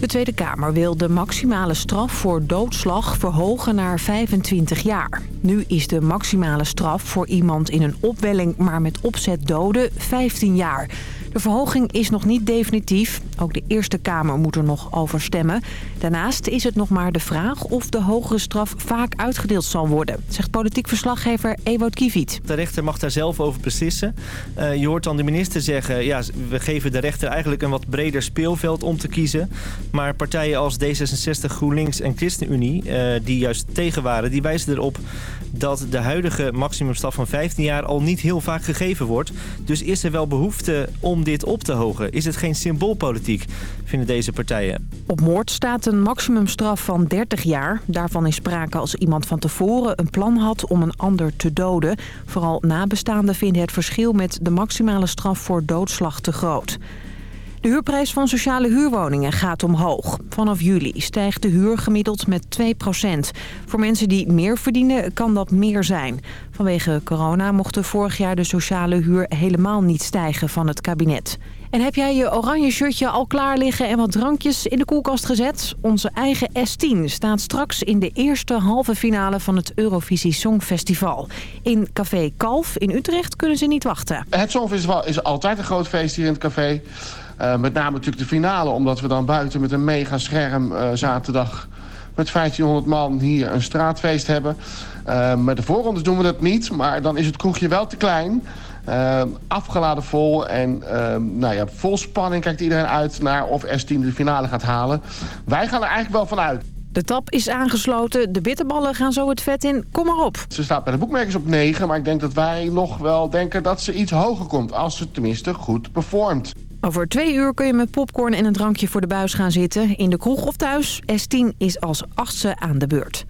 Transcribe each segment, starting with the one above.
De Tweede Kamer wil de maximale straf voor doodslag verhogen naar 25 jaar. Nu is de maximale straf voor iemand in een opwelling maar met opzet doden 15 jaar. De verhoging is nog niet definitief. Ook de Eerste Kamer moet er nog over stemmen. Daarnaast is het nog maar de vraag of de hogere straf vaak uitgedeeld zal worden... zegt politiek verslaggever Ewout Kiviet. De rechter mag daar zelf over beslissen. Uh, je hoort dan de minister zeggen... ja, we geven de rechter eigenlijk een wat breder speelveld om te kiezen. Maar partijen als D66, GroenLinks en ChristenUnie... Uh, die juist tegen waren, die wijzen erop dat de huidige maximumstraf van 15 jaar... al niet heel vaak gegeven wordt. Dus is er wel behoefte om dit op te hogen? Is het geen symboolpolitiek, vinden deze partijen? Op moord staat een maximumstraf van 30 jaar. Daarvan is sprake als iemand van tevoren een plan had om een ander te doden. Vooral nabestaanden vinden het verschil met de maximale straf voor doodslag te groot. De huurprijs van sociale huurwoningen gaat omhoog. Vanaf juli stijgt de huur gemiddeld met 2% Voor mensen die meer verdienen kan dat meer zijn. Vanwege corona mochten vorig jaar de sociale huur helemaal niet stijgen van het kabinet. En heb jij je oranje shirtje al klaar liggen en wat drankjes in de koelkast gezet? Onze eigen S10 staat straks in de eerste halve finale van het Eurovisie Songfestival. In Café Kalf in Utrecht kunnen ze niet wachten. Het Songfestival is altijd een groot feest hier in het café. Uh, met name natuurlijk de finale, omdat we dan buiten met een mega scherm uh, zaterdag met 1500 man hier een straatfeest hebben. Uh, met de voorrondes doen we dat niet, maar dan is het kroegje wel te klein. afgeladen vol en nou ja, vol spanning kijkt iedereen uit naar of S10 de finale gaat halen. Wij gaan er eigenlijk wel vanuit. De tap is aangesloten, de bitterballen gaan zo het vet in. Kom maar op. Ze staat bij de boekmerkers op 9, maar ik denk dat wij nog wel denken dat ze iets hoger komt. Als ze tenminste goed performt. Over twee uur kun je met popcorn en een drankje voor de buis gaan zitten. In de kroeg of thuis. S10 is als achtste aan de beurt.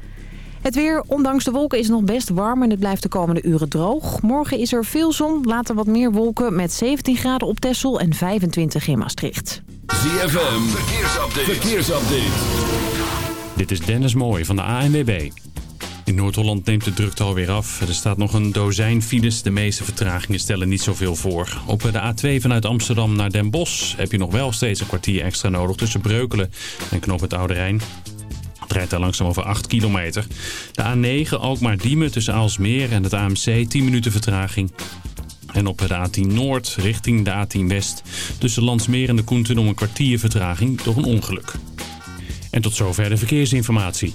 Het weer, ondanks de wolken, is nog best warm en het blijft de komende uren droog. Morgen is er veel zon, later wat meer wolken met 17 graden op Texel en 25 in Maastricht. ZFM, verkeersupdate. verkeersupdate. Dit is Dennis Mooij van de ANWB. In Noord-Holland neemt de drukte alweer af. Er staat nog een dozijn files. De meeste vertragingen stellen niet zoveel voor. Op de A2 vanuit Amsterdam naar Den Bosch heb je nog wel steeds een kwartier extra nodig tussen Breukelen en Knop het Oude Rijn. Het rijdt daar langzaam over 8 kilometer. De A9 Alkmaar-Diemen tussen Aalsmeer en het AMC 10 minuten vertraging. En op de A10 Noord richting de A10 West tussen Landsmeer en de Koenten om een kwartier vertraging door een ongeluk. En tot zover de verkeersinformatie.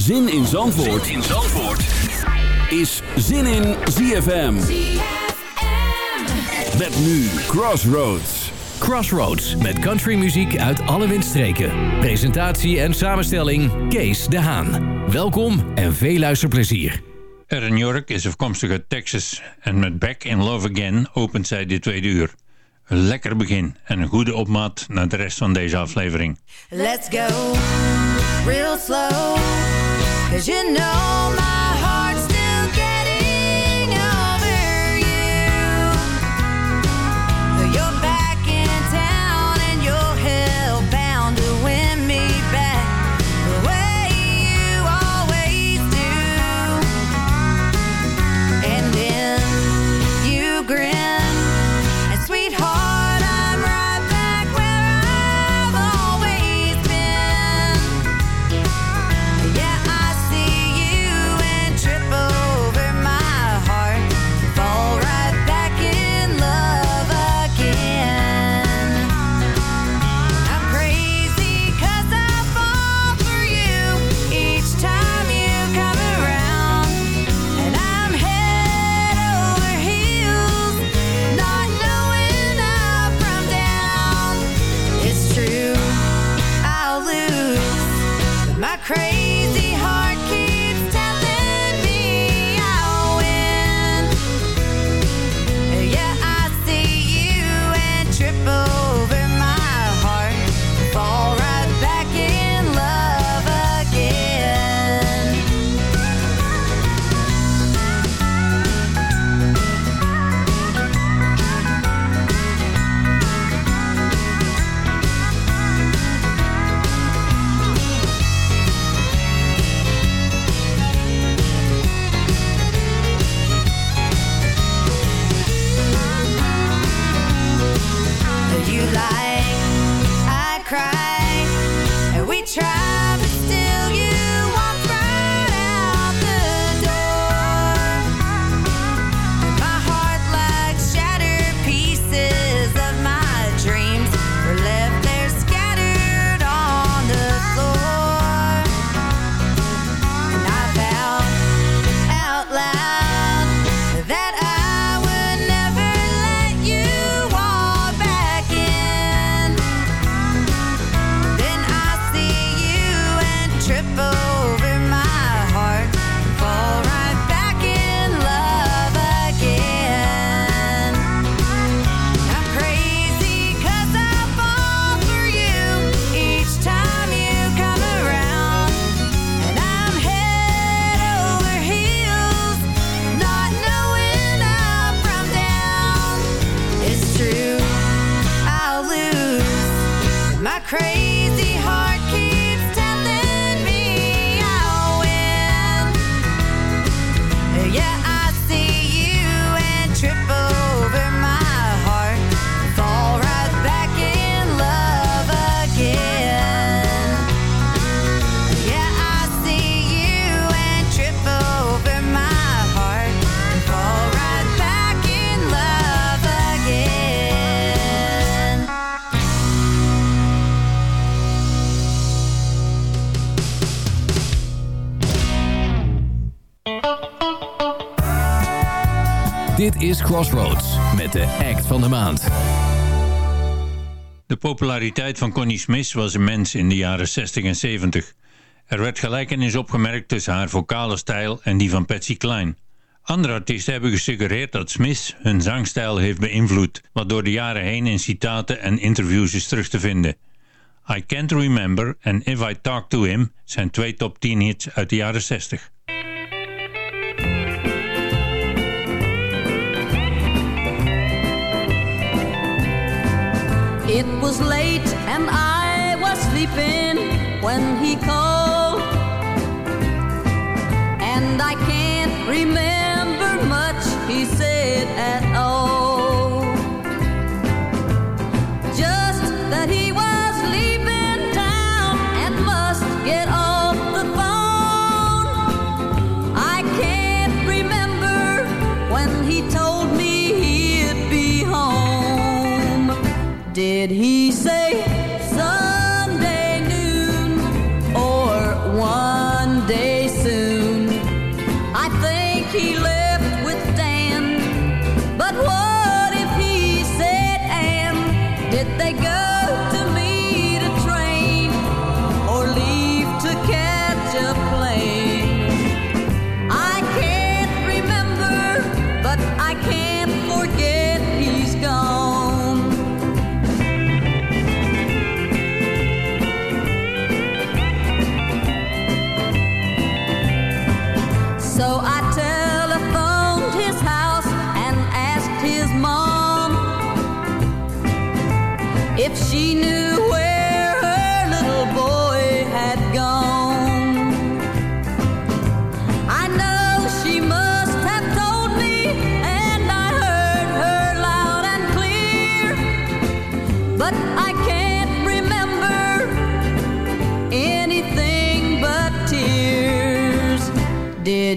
Zin in Zandvoort, zin in Zandvoort. is Zin in ZFM. Met nu Crossroads. Crossroads met countrymuziek uit alle windstreken. Presentatie en samenstelling Kees de Haan. Welkom en veel luisterplezier. Erin York is afkomstig uit Texas en met Back in Love Again opent zij dit tweede uur. Een lekker begin en een goede opmaat naar de rest van deze aflevering. Let's go real slow Cause you know my Crossroads met de act van de maand. De populariteit van Connie Smith was immens in de jaren 60 en 70. Er werd gelijkenis opgemerkt tussen haar vocale stijl en die van Patsy Cline. Andere artiesten hebben gesuggereerd dat Smith hun zangstijl heeft beïnvloed, wat door de jaren heen in citaten en interviews is terug te vinden. I Can't Remember en If I Talk To Him zijn twee top 10 hits uit de jaren 60. It was late and I was sleeping when he called. And I can't remember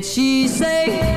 she say?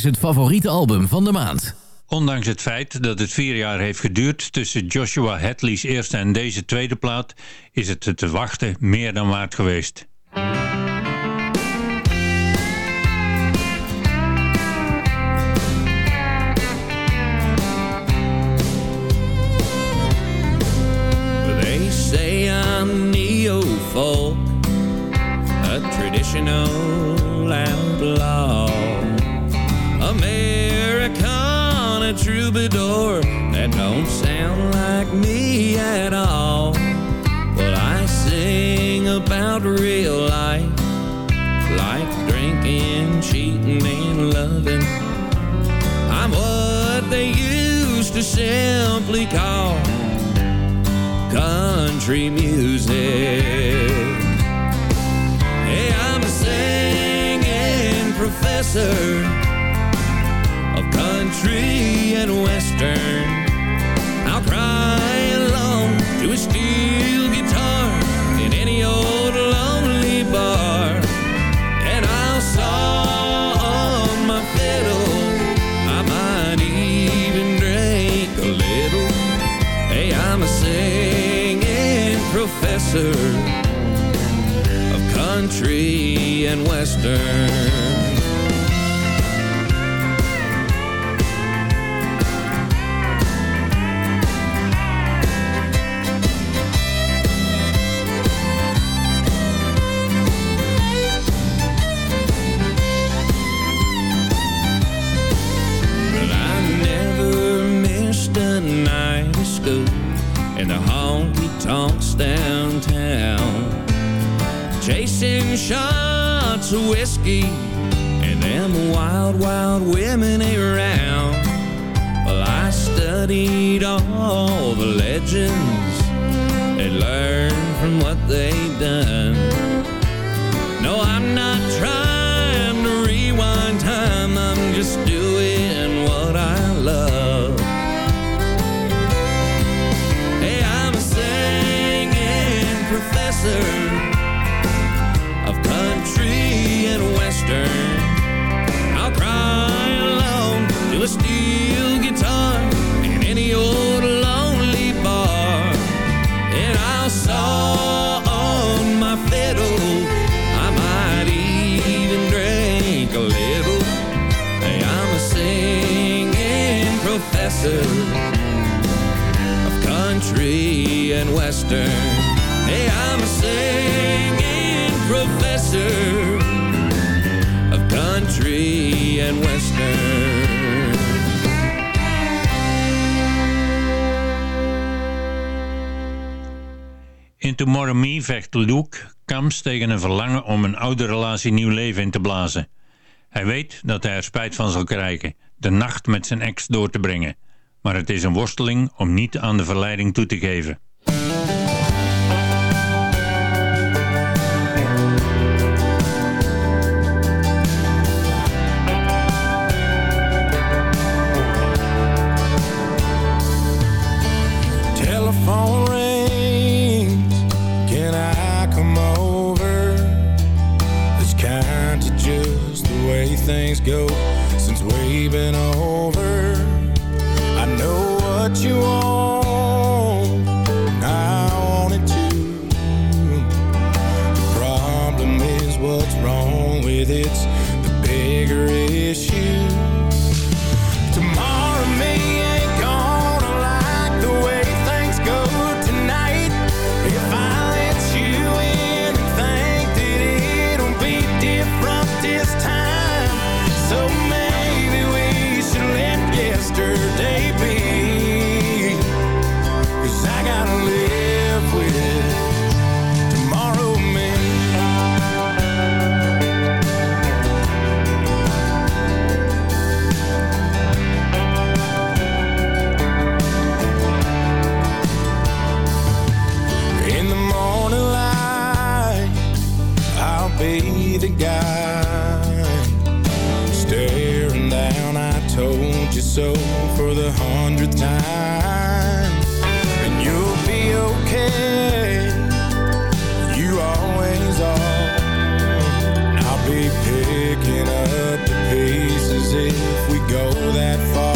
Is het favoriete album van de maand. Ondanks het feit dat het vier jaar heeft geduurd tussen Joshua Hadley's eerste en deze tweede plaat, is het te wachten meer dan waard geweest. They say I'm neo-folk, a traditional outlaw, Americana troubadour that don't sound like me at all. But I sing about real life, like drinking, cheating, and loving. I'm what they used to simply call country music. Hey, I'm a singing professor of country and western. I'll cry along to a steel guitar in any old lonely bar. And I'll saw on my fiddle. I might even drink a little. Hey, I'm a singing professor of country and western. Tonks downtown. Chasing shots of whiskey and them wild, wild women around. Well, I studied all the legends and learned from what they've done. No, I'm not trying to rewind time, I'm just doing answer vecht Luke Kams tegen een verlangen om een oude relatie nieuw leven in te blazen. Hij weet dat hij er spijt van zal krijgen, de nacht met zijn ex door te brengen. Maar het is een worsteling om niet aan de verleiding toe te geven. Go since we've been over. I know what you want. and I want it too. The problem is what's wrong with it's the bigger issue. so for the hundredth time And you'll be okay. You always are. And I'll be picking up the pieces if we go that far.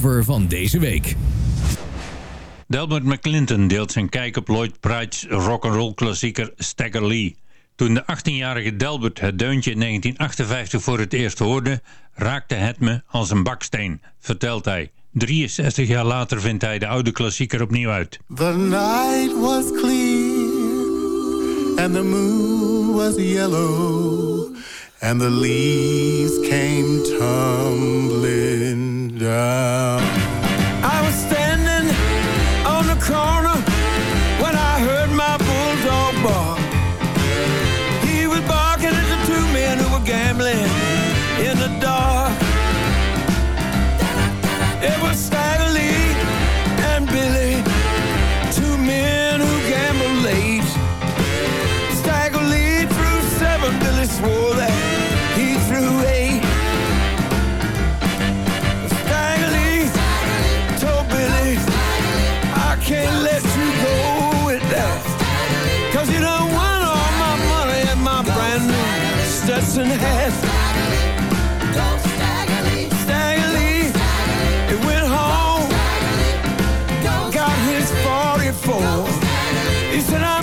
Cover van deze week. Delbert McClinton deelt zijn kijk op Lloyd Pride's rock'n'roll klassieker Stagger Lee. Toen de 18-jarige Delbert het deuntje in 1958 voor het eerst hoorde, raakte het me als een baksteen, vertelt hij. 63 jaar later vindt hij de oude klassieker opnieuw uit. The night was clear and the moon was yellow and the leaves came tumbling down. Listen up.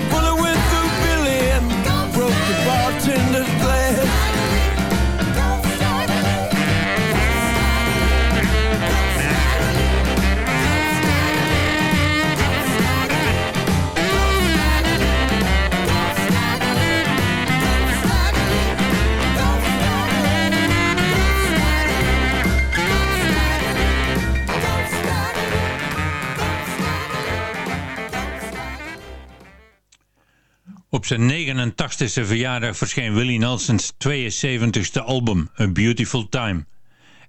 a bullet zijn 89ste verjaardag verscheen Willie Nelson's 72ste album A Beautiful Time.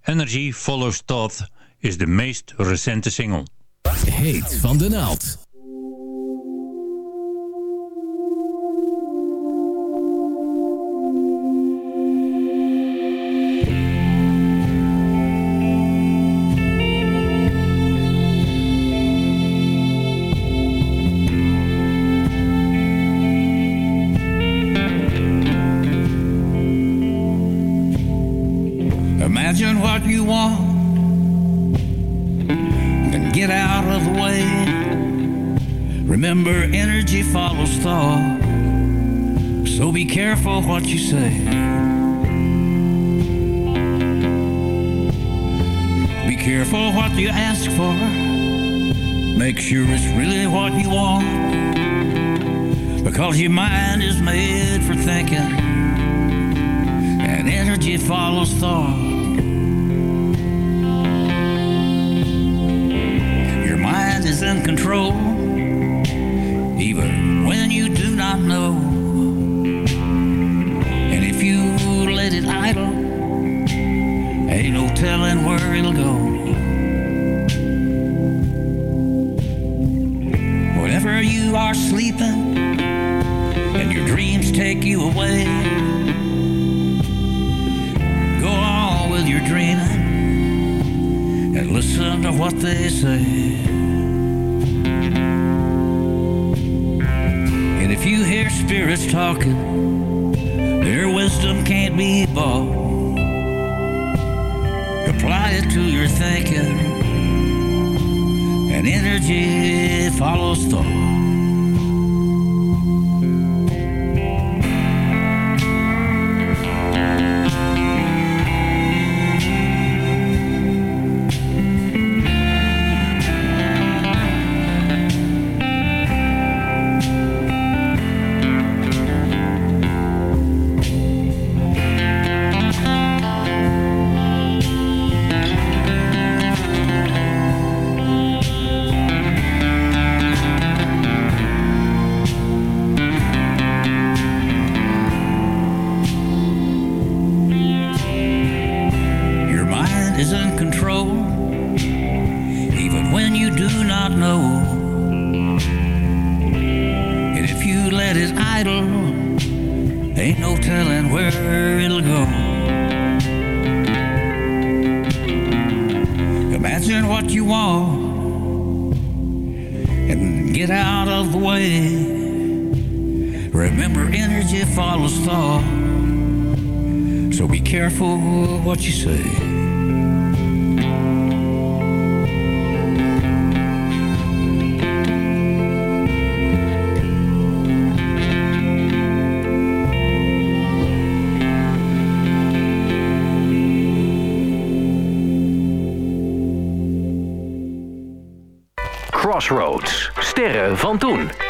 Energy Follows Thought is de meest recente single. Heet van de naald. You want and get out of the way. Remember, energy follows thought, so be careful what you say. Be careful what you ask for. Make sure it's really what you want, because your mind is made for thinking, and energy follows thought. Control,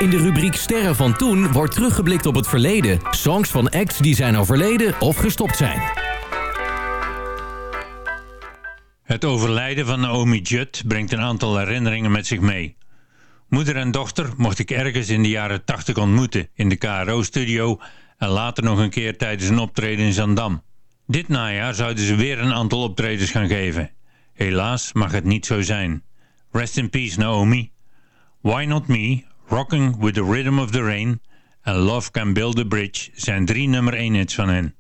In de rubriek Sterren van toen wordt teruggeblikt op het verleden. Songs van acts die zijn overleden of gestopt zijn. Het overlijden van Naomi Judd brengt een aantal herinneringen met zich mee. Moeder en dochter mocht ik ergens in de jaren 80 ontmoeten in de KRO-studio en later nog een keer tijdens een optreden in Zandam. Dit najaar zouden ze weer een aantal optredens gaan geven. Helaas mag het niet zo zijn. Rest in peace Naomi. Why Not Me, Rocking with the Rhythm of the Rain en Love Can Build a Bridge zijn drie nummer 1 hits van hen.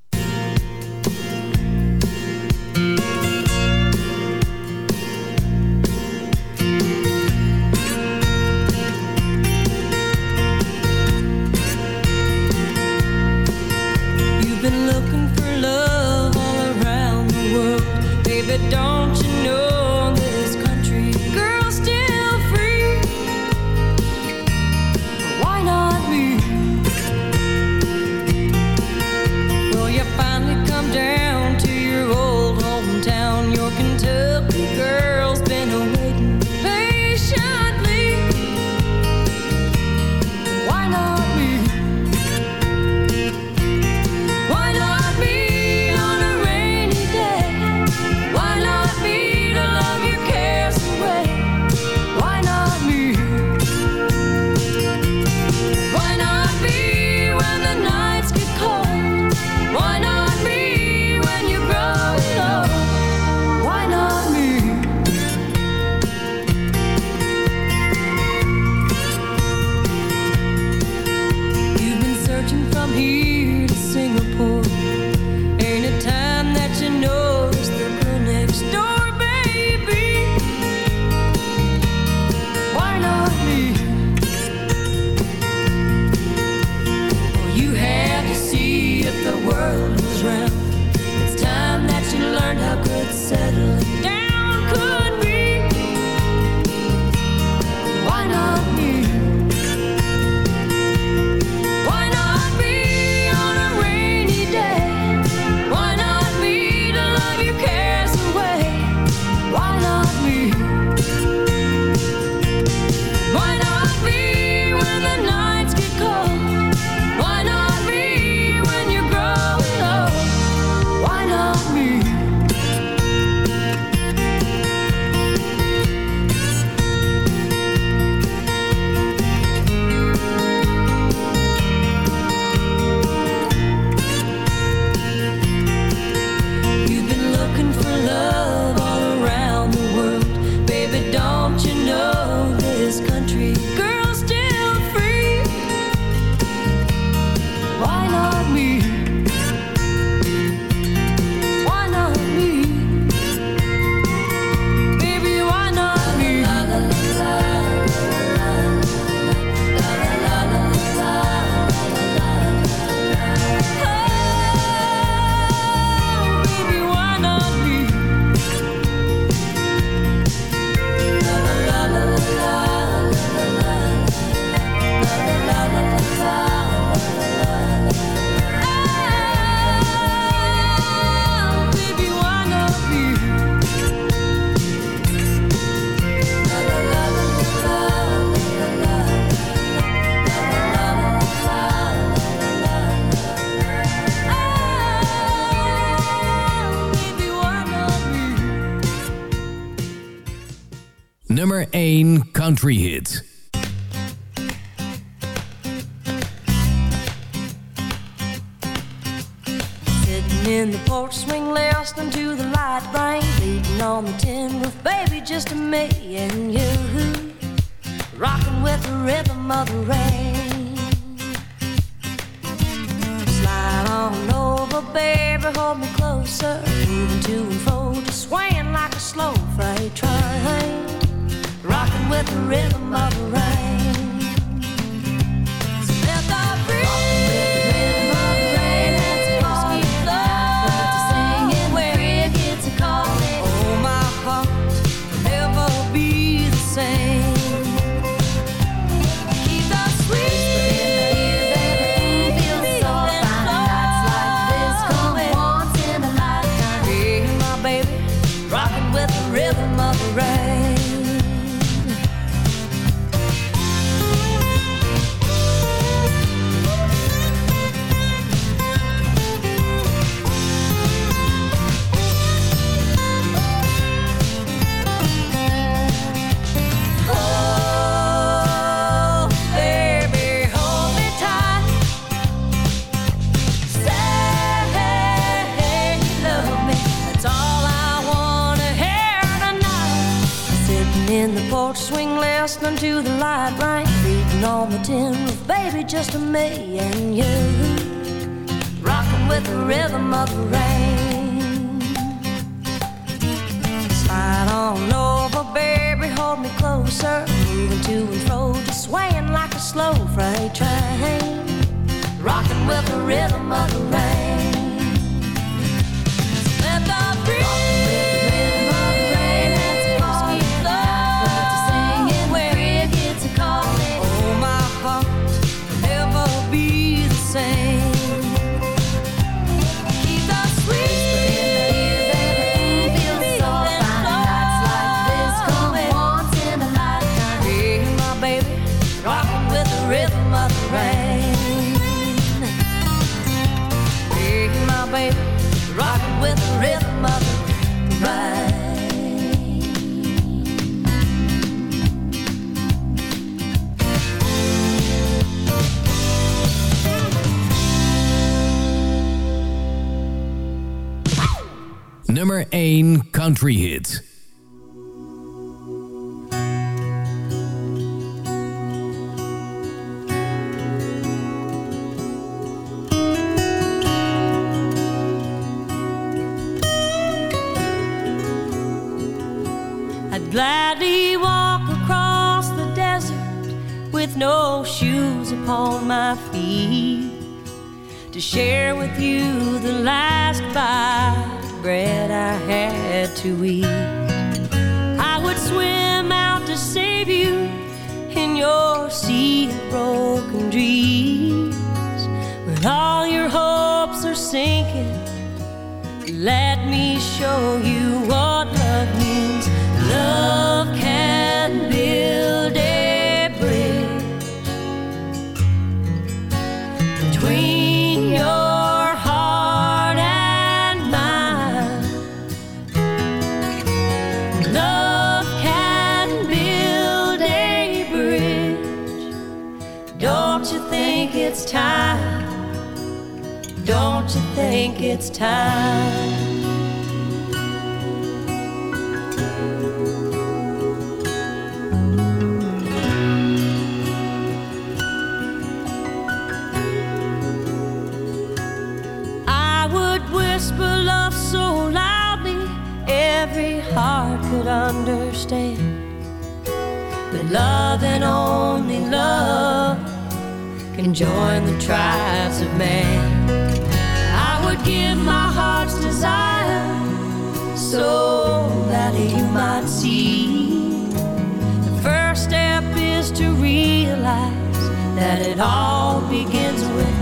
1 Country Hit. The rhythm of the rain listening to the light rain, beating on the tin roof, baby, just me and you, rocking with the rhythm of the rain. Slide on over, baby, hold me closer. Moving to and fro, just swaying like a slow freight train. Rocking with the rhythm of the rain. Nummer 1 Country Hit. I'd gladly walk across the desert with no shoes upon my feet to share with you the last bite bread I had to eat. I would swim out to save you in your sea of broken dreams when all your hopes are sinking. Let me show you what it's time? I would whisper love so loudly every heart could understand. But love and only love can join the tribes of man. Give my heart's desire so that he might see. The first step is to realize that it all begins with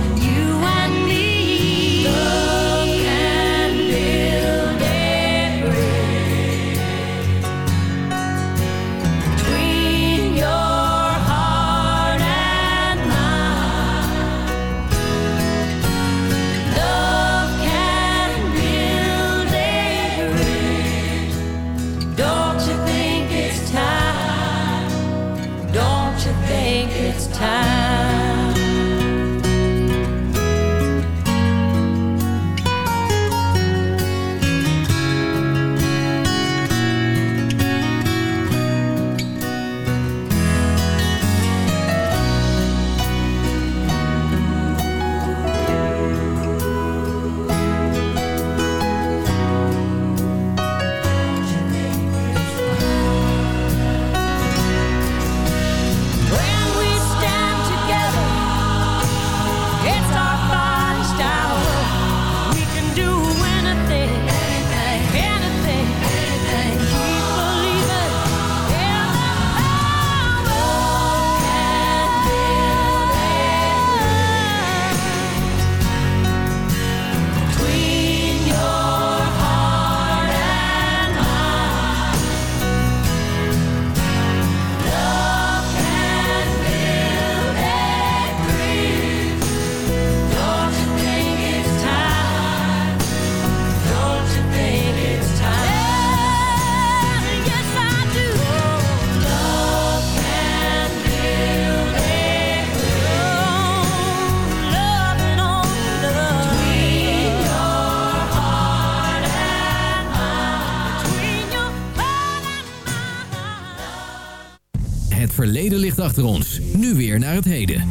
achter ons. Nu weer naar het heden.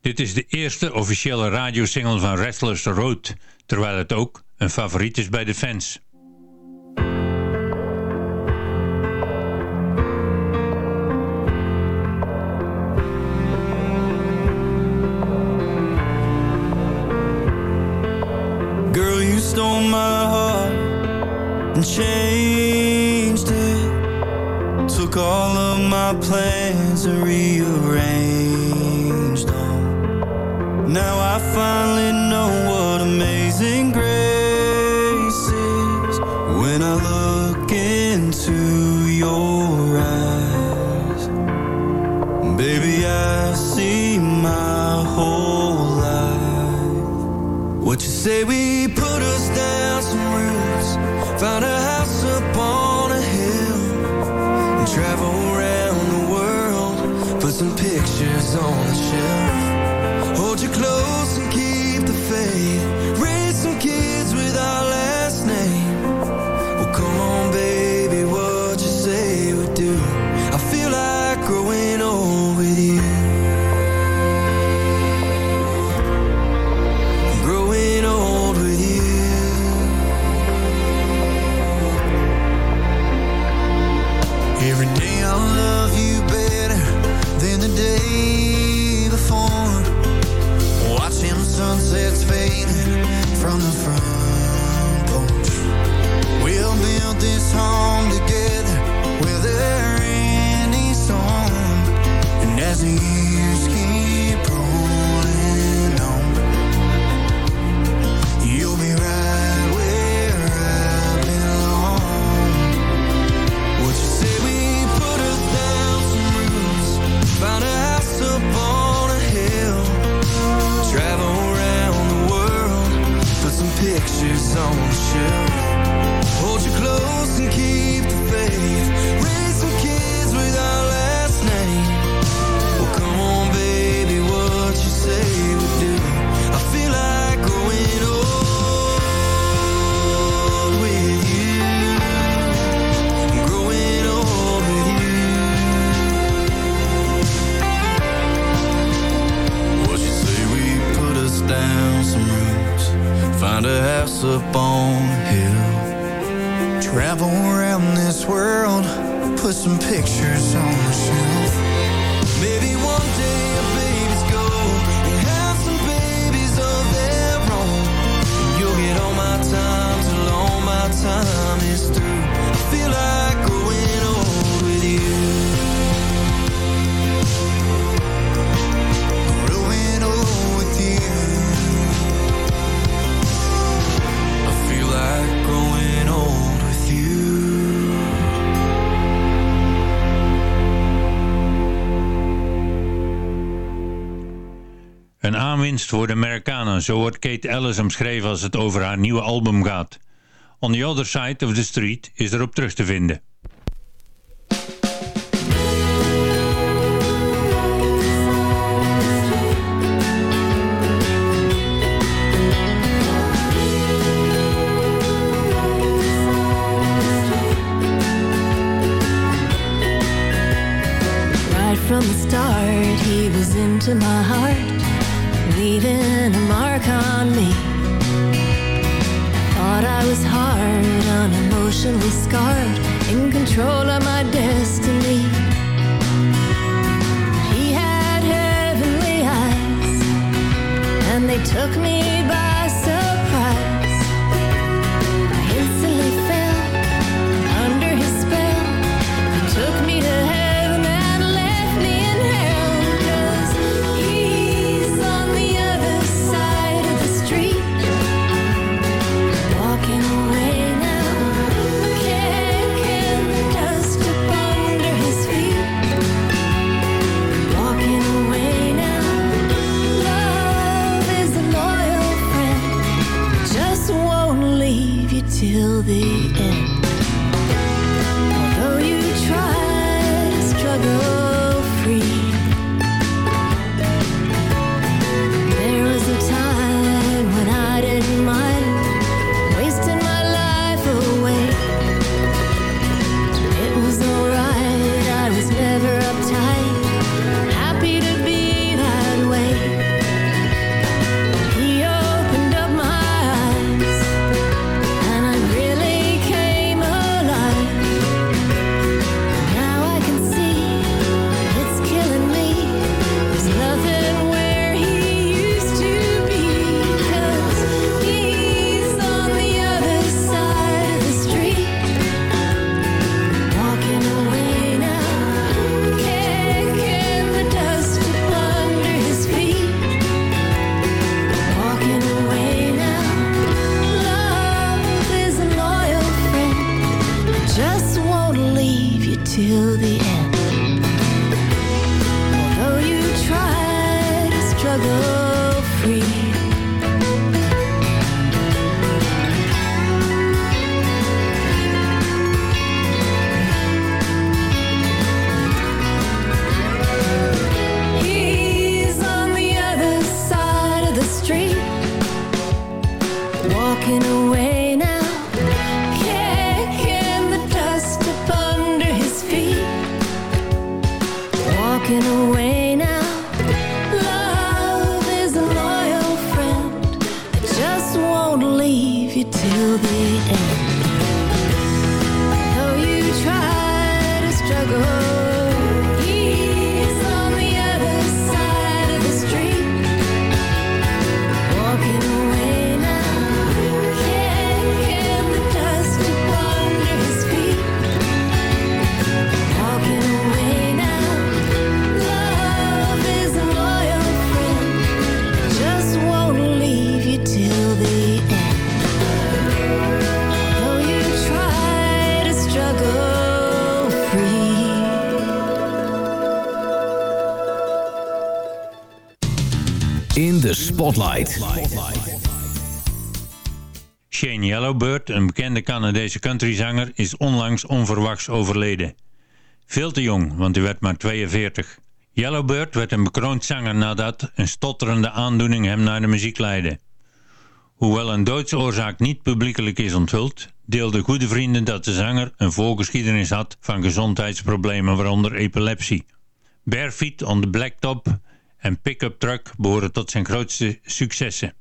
Dit is de eerste officiële radiosingle van Restless Road, terwijl het ook een favoriet is bij de fans. Girl, you stole my heart and changed. Took all of my plans and rearranged them. Now I finally know what amazing grace is when I look into your eyes. Baby, I see my whole life. What you say we on the shelf. Hold you close and keep the faith, raise some kids with our last name. Well, come on, baby, what you say we do? I feel like growing old with you. growing old with you. Every day I love you than the day before. Watching sunsets fading from the front porch. We'll build this home together, weather any storm. And as the years she's on a shelf house up on hill, travel around this world, put some pictures on the shelf. Een aanwinst voor de Amerikanen, zo wordt Kate Ellis omschreven als het over haar nieuwe album gaat. On the Other Side of the Street is erop terug te vinden. My heart, me. Thought I was hard, unemotionally scarred, in control of my destiny. He had heavenly eyes, and they took me In de Spotlight. Shane Yellowbird, een bekende Canadese countryzanger, is onlangs onverwachts overleden. Veel te jong, want hij werd maar 42. Yellowbird werd een bekroond zanger nadat een stotterende aandoening hem naar de muziek leidde. Hoewel een doodsoorzaak niet publiekelijk is onthuld, deelden goede vrienden dat de zanger een voorgeschiedenis had van gezondheidsproblemen, waaronder epilepsie. Bare Feet on the Blacktop en Pickup Truck behoren tot zijn grootste successen.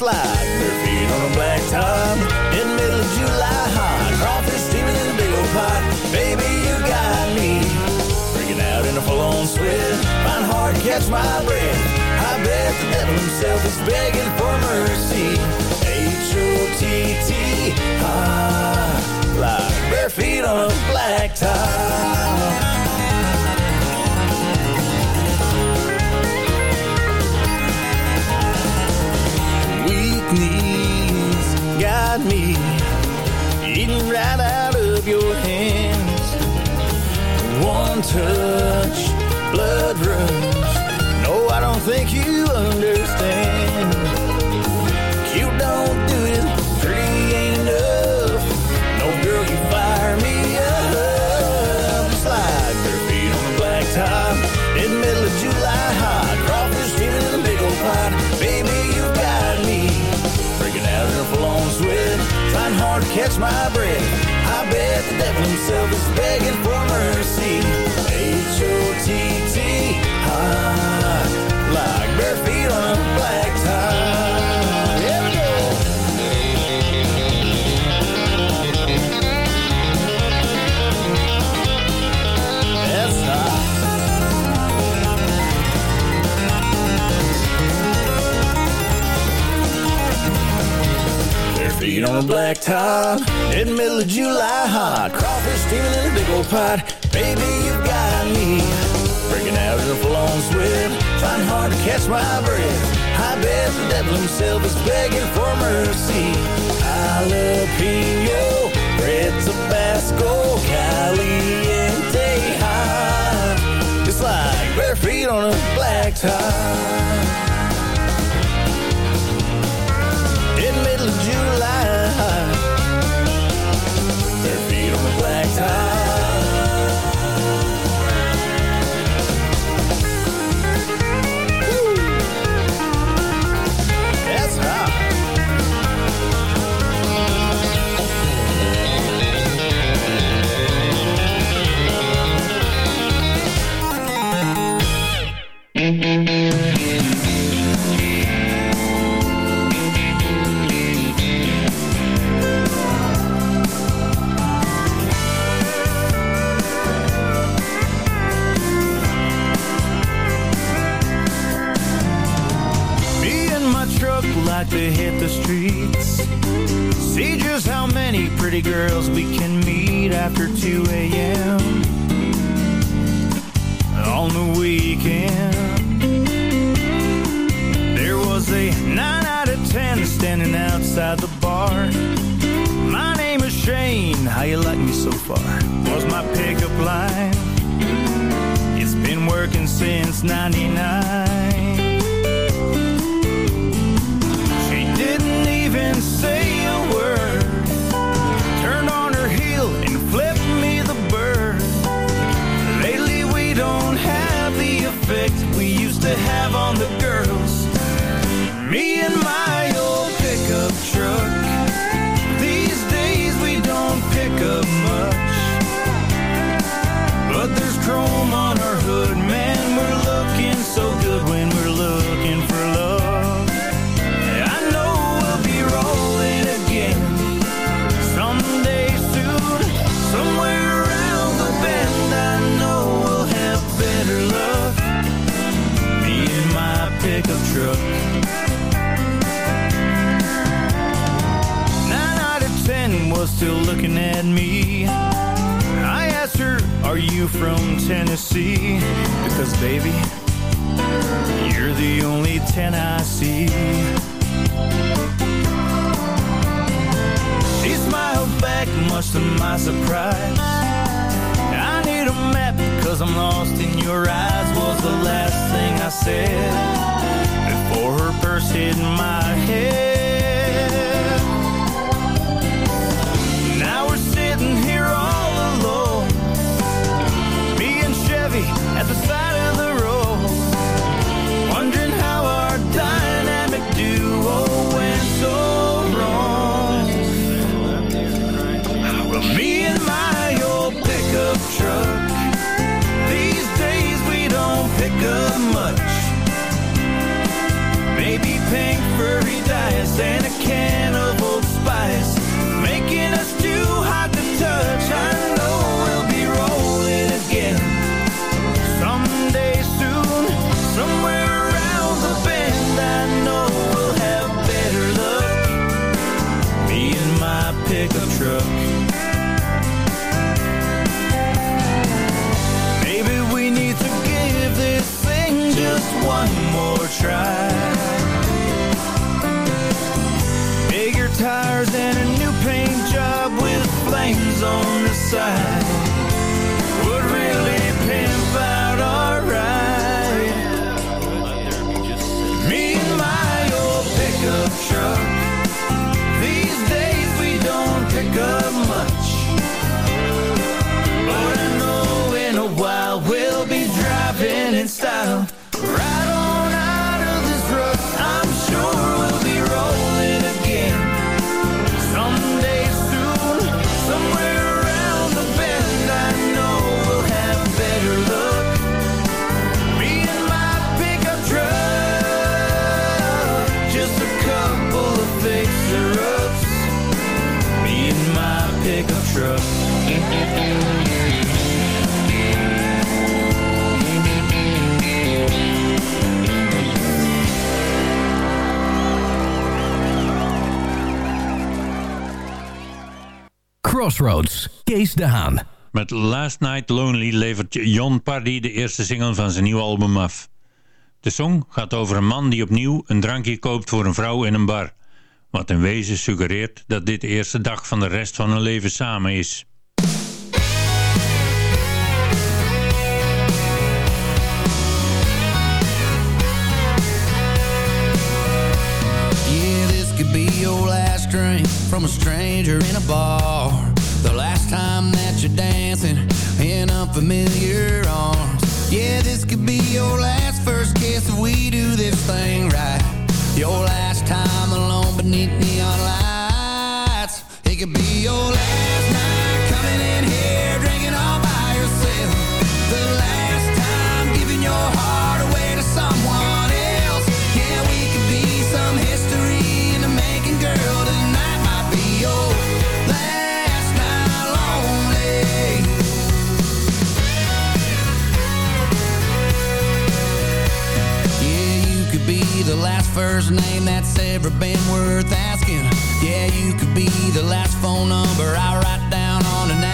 It's like bare feet on a black top in the middle of July hot. Crawfish steaming in a big old pot. Baby, you got me. Breaking out in a full-on sweat. Find hard to catch my breath. I bet the devil himself is begging for mercy. H-O-T-T, ah, like bare feet on a black top. Got me eating right out of your hands. One touch, blood rush. No, I don't think you understand. My breath. I bet the devil himself is begging for mercy. H-O-T-T, hot, ah. Feet on a black top in the middle of July hot. Crawfish steaming in a big old pot. Baby, you got me breaking out in a full-on sweat. Trying hard to catch my breath. I bet the devil himself is begging for mercy. Jalapeno, red Tabasco, caliente hot. It's like bare feet on a black top. July. To hit the streets. See just how many pretty girls we can meet after 2 a.m. on the weekend. There was a 9 out of 10 standing outside the bar. My name is Shane, how you like me so far? Was my pickup line. It's been working since 99. Say still looking at me. I asked her, Are you from Tennessee? Because, baby, you're the only 10 I see. She smiled back, much to my surprise. I need a map because I'm lost in your eyes, was the last thing I said before her purse hit my head. Crossroads, Kees de Haan. Met Last Night Lonely levert Jon Pardy de eerste single van zijn nieuwe album af. De song gaat over een man die opnieuw een drankje koopt voor een vrouw in een bar. Wat in wezen suggereert dat dit de eerste dag van de rest van hun leven samen is. Yeah, this could be your last drink from a stranger in a bar. Beneath neon lights. It could be your last the last first name that's ever been worth asking. Yeah, you could be the last phone number I write down on a napkin.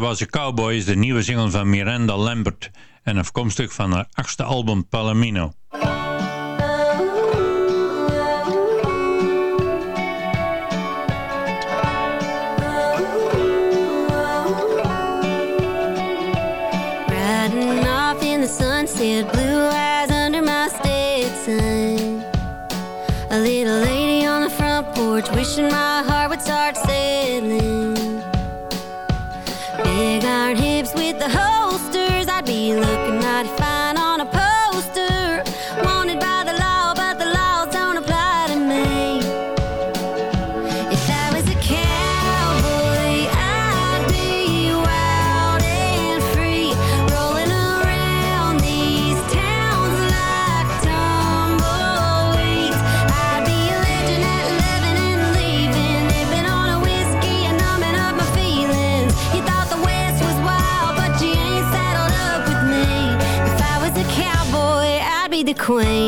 Was a Cowboy is de nieuwe single van Miranda Lambert en afkomstig van haar achtste album Palomino. sunset, blue eyes under my Stetson. A little lady on the front porch wishing my heart would start sailing. 为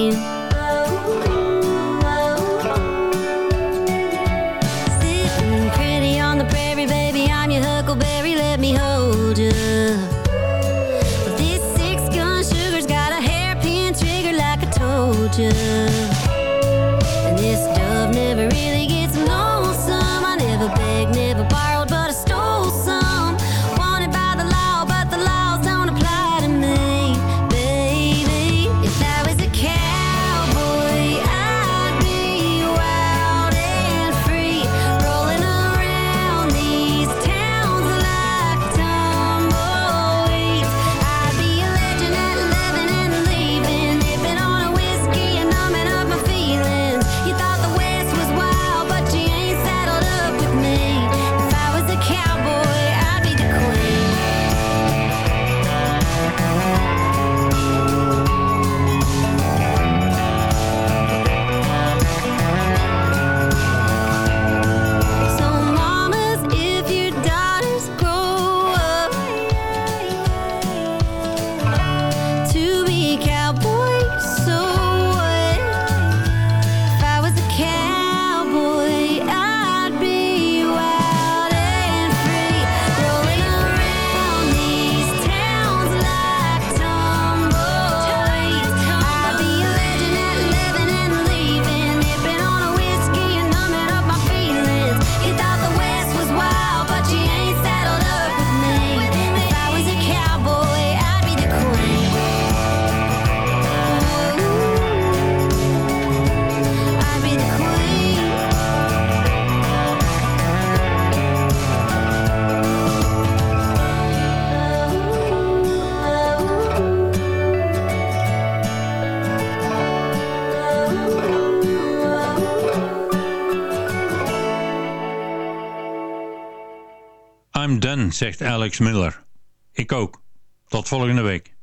zegt Alex Miller. Ik ook. Tot volgende week.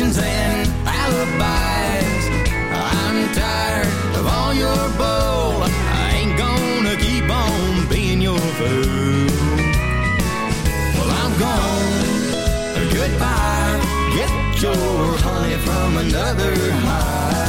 Explanations, and alibis. I'm tired of all your bull. I ain't gonna keep on being your fool. Well, I'm gone. Goodbye. Get your honey from another hive.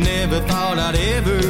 Never thought I'd ever